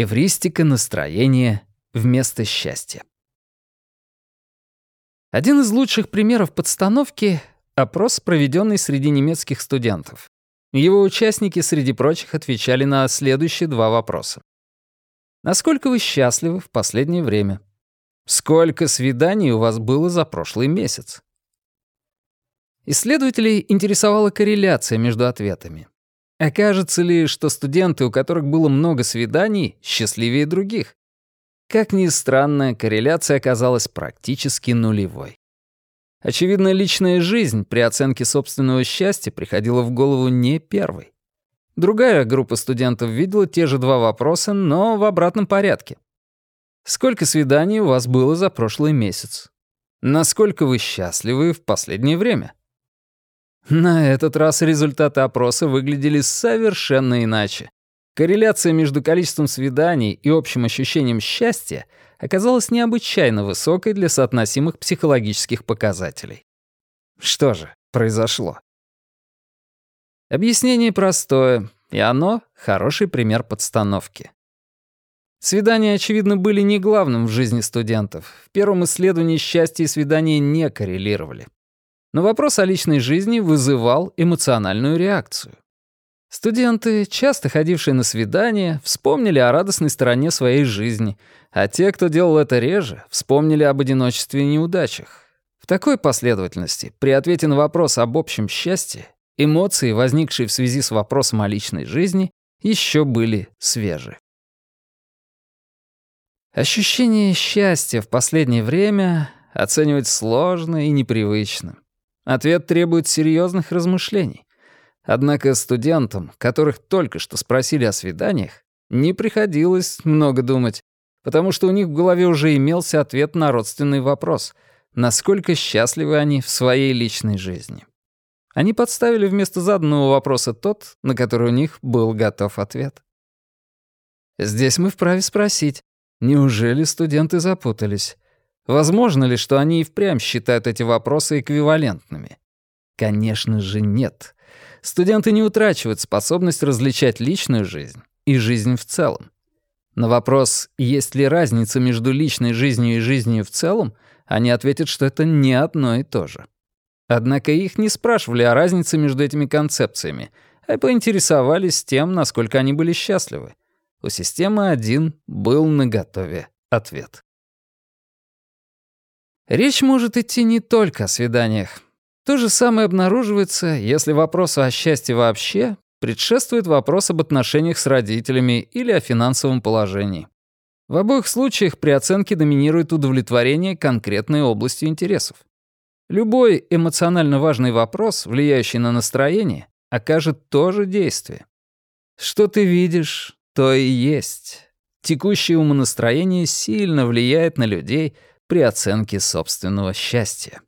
Эвристика настроения вместо счастья. Один из лучших примеров подстановки — опрос, проведенный среди немецких студентов. Его участники, среди прочих, отвечали на следующие два вопроса. Насколько вы счастливы в последнее время? Сколько свиданий у вас было за прошлый месяц? Исследователей интересовала корреляция между ответами. Окажется ли, что студенты, у которых было много свиданий, счастливее других? Как ни странно, корреляция оказалась практически нулевой. Очевидно, личная жизнь при оценке собственного счастья приходила в голову не первой. Другая группа студентов видела те же два вопроса, но в обратном порядке. Сколько свиданий у вас было за прошлый месяц? Насколько вы счастливы в последнее время? На этот раз результаты опроса выглядели совершенно иначе. Корреляция между количеством свиданий и общим ощущением счастья оказалась необычайно высокой для соотносимых психологических показателей. Что же произошло? Объяснение простое, и оно — хороший пример подстановки. Свидания, очевидно, были не главным в жизни студентов. В первом исследовании счастье и свидания не коррелировали. Но вопрос о личной жизни вызывал эмоциональную реакцию. Студенты, часто ходившие на свидания, вспомнили о радостной стороне своей жизни, а те, кто делал это реже, вспомнили об одиночестве и неудачах. В такой последовательности, при ответе на вопрос об общем счастье, эмоции, возникшие в связи с вопросом о личной жизни, еще были свежи. Ощущение счастья в последнее время оценивать сложно и непривычно. Ответ требует серьезных размышлений. Однако студентам, которых только что спросили о свиданиях, не приходилось много думать, потому что у них в голове уже имелся ответ на родственный вопрос — насколько счастливы они в своей личной жизни. Они подставили вместо заданного вопроса тот, на который у них был готов ответ. Здесь мы вправе спросить, неужели студенты запутались? Возможно ли, что они и впрямь считают эти вопросы эквивалентными? Конечно же, нет. Студенты не утрачивают способность различать личную жизнь и жизнь в целом. На вопрос, есть ли разница между личной жизнью и жизнью в целом, они ответят, что это не одно и то же. Однако их не спрашивали о разнице между этими концепциями, а поинтересовались тем, насколько они были счастливы. У системы 1 был наготове ответ. Речь может идти не только о свиданиях. То же самое обнаруживается, если вопросу о счастье вообще предшествует вопрос об отношениях с родителями или о финансовом положении. В обоих случаях при оценке доминирует удовлетворение конкретной областью интересов. Любой эмоционально важный вопрос, влияющий на настроение, окажет то же действие. Что ты видишь, то и есть. Текущее умонастроение сильно влияет на людей — при оценке собственного счастья.